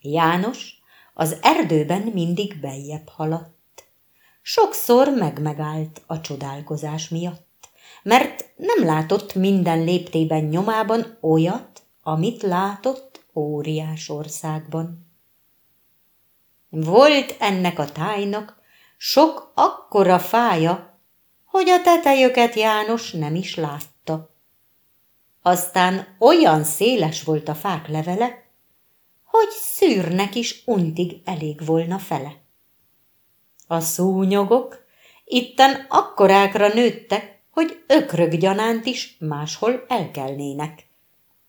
János az erdőben mindig beljebb haladt. Sokszor megmegállt a csodálkozás miatt, mert nem látott minden léptében nyomában olyat, amit látott óriás országban. Volt ennek a tájnak sok akkora fája, hogy a tetejöket János nem is látta. Aztán olyan széles volt a fák levele, hogy szűrnek is untig elég volna fele. A szúnyogok itten akkorákra nőttek, hogy ökrög gyanánt is máshol elkelnének.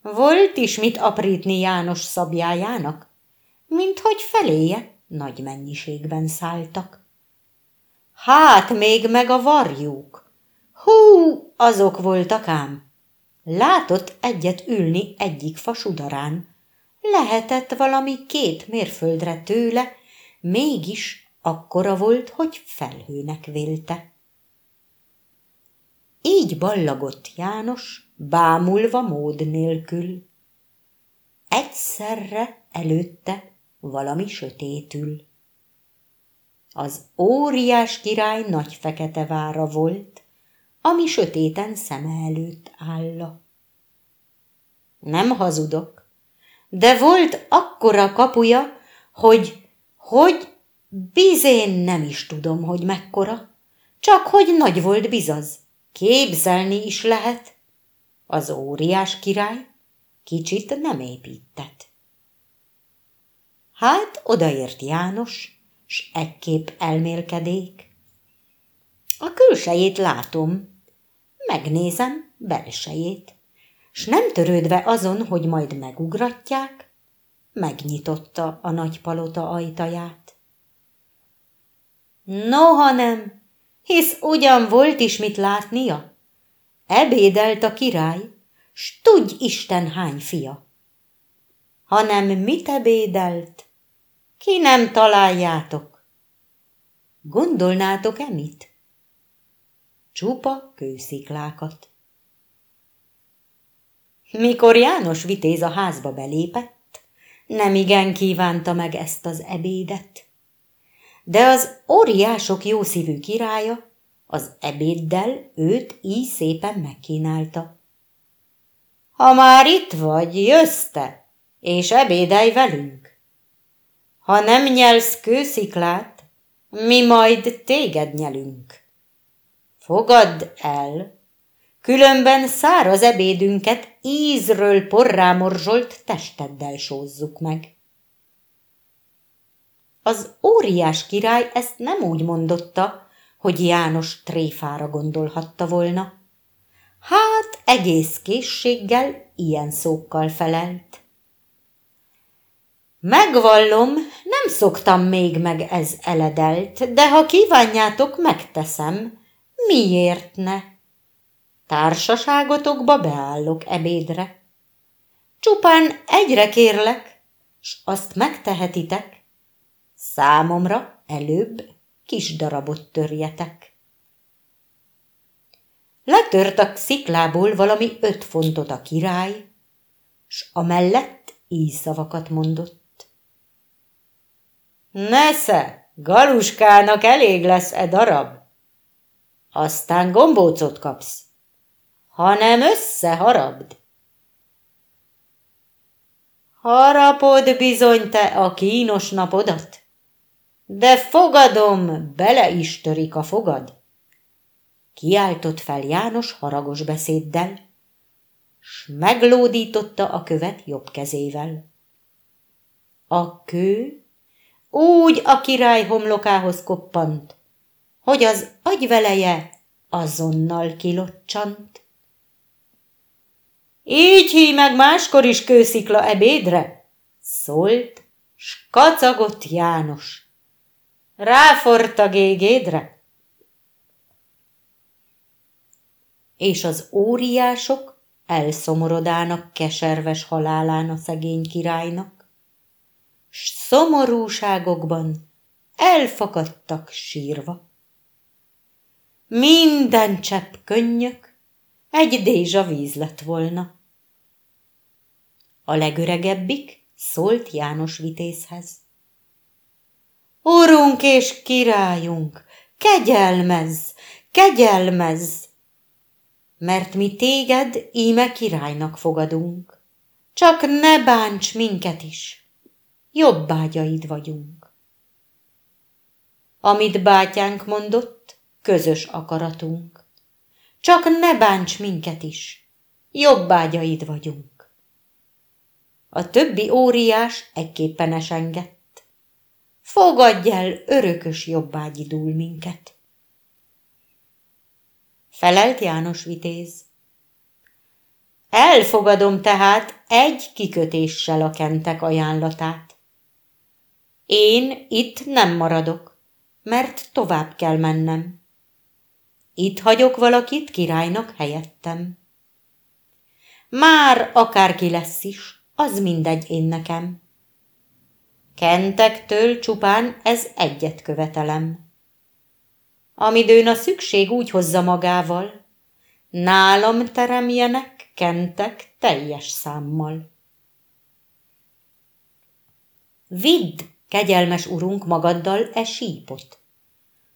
Volt is mit aprítni János szabjájának, mint hogy feléje nagy mennyiségben szálltak. Hát még meg a varjuk. Hú, azok voltak ám. Látott egyet ülni egyik fasudarán. Lehetett valami két mérföldre tőle, mégis akkora volt, hogy felhőnek vélte. Így ballagott János, bámulva mód nélkül. Egyszerre előtte valami sötétül. Az óriás király nagy fekete vára volt, ami sötéten szeme előtt álla. Nem hazudok, de volt akkora kapuja, hogy, hogy bizén nem is tudom, hogy mekkora, csak hogy nagy volt bizaz, képzelni is lehet. Az óriás király kicsit nem épített. Hát odaért János, s ekképp elmélkedék. A külsejét látom, megnézem belsejét, s nem törődve azon, hogy majd megugratják, megnyitotta a nagy palota ajtaját. Noha nem, hisz ugyan volt is mit látnia. Ebédelt a király, s tudj Isten hány fia. Hanem mit ebédelt, ki nem találjátok. Gondolnátok-e mit? Csupa kősziklákat. Mikor János vitéz a házba belépett, nem igen kívánta meg ezt az ebédet. De az óriások jószívű királya az ebéddel őt így szépen megkínálta. Ha már itt vagy, jössz te, és ebédelj velünk. Ha nem nyelsz kősziklát, mi majd téged nyelünk. Fogadd el, különben száraz ebédünket ízről porrámorzsolt testeddel sózzuk meg. Az óriás király ezt nem úgy mondotta, hogy János tréfára gondolhatta volna. Hát egész készséggel ilyen szókkal felelt. Megvallom, nem szoktam még meg ez eledelt, de ha kívánjátok, megteszem. Miért ne? Társaságotokba beállok ebédre. Csupán egyre kérlek, s azt megtehetitek. Számomra előbb kis darabot törjetek. Letört a sziklából valami öt fontot a király, s amellett így szavakat mondott. Nesze, galuskának elég lesz e darab. Aztán gombócot kapsz, hanem összeharabd. Harapod bizony te a kínos napodat, de fogadom, bele is törik a fogad. Kiáltott fel János haragos beszéddel, s meglódította a követ jobb kezével. A kő úgy a király homlokához koppant, hogy az agyveleje azonnal kilocsant. Így híj meg máskor is kőszikla ebédre, szólt, s kacagott János. Ráfort a gégédre. És az óriások elszomorodának keserves halálán a szegény királynak s szomorúságokban elfakadtak sírva. Minden csepp könnyök egy dézsa víz lett volna. A legöregebbik szólt János vitézhez. Urunk és királyunk, kegyelmezz, kegyelmezz! Mert mi téged íme királynak fogadunk, csak ne bánts minket is, jobbágyaid vagyunk. Amit bátyánk mondott, közös akaratunk, csak ne bánts minket is, jobbágyaid vagyunk. A többi óriás egyképpen esengett. Fogadj el, örökös jobbágyidul minket. Felelt János vitéz. Elfogadom tehát egy kikötéssel a kentek ajánlatát. Én itt nem maradok, mert tovább kell mennem. Itt hagyok valakit királynak helyettem. Már akárki lesz is, az mindegy én nekem. Kentektől csupán ez egyet követelem. Amidőn a szükség úgy hozza magával, nálam teremjenek kentek teljes számmal. Vidd, kegyelmes urunk, magaddal e sípot,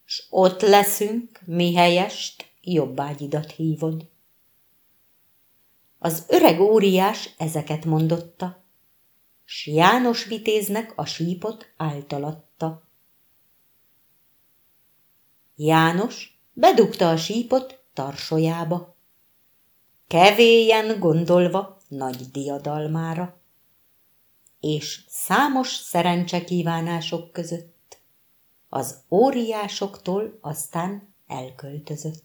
s ott leszünk, mi helyest jobbágyidat hívod. Az öreg óriás ezeket mondotta, s János vitéznek a sípot általatta. János bedugta a sípot tarsolyába, kevélyen gondolva nagy diadalmára, és számos szerencsekívánások között az óriásoktól aztán elköltözött.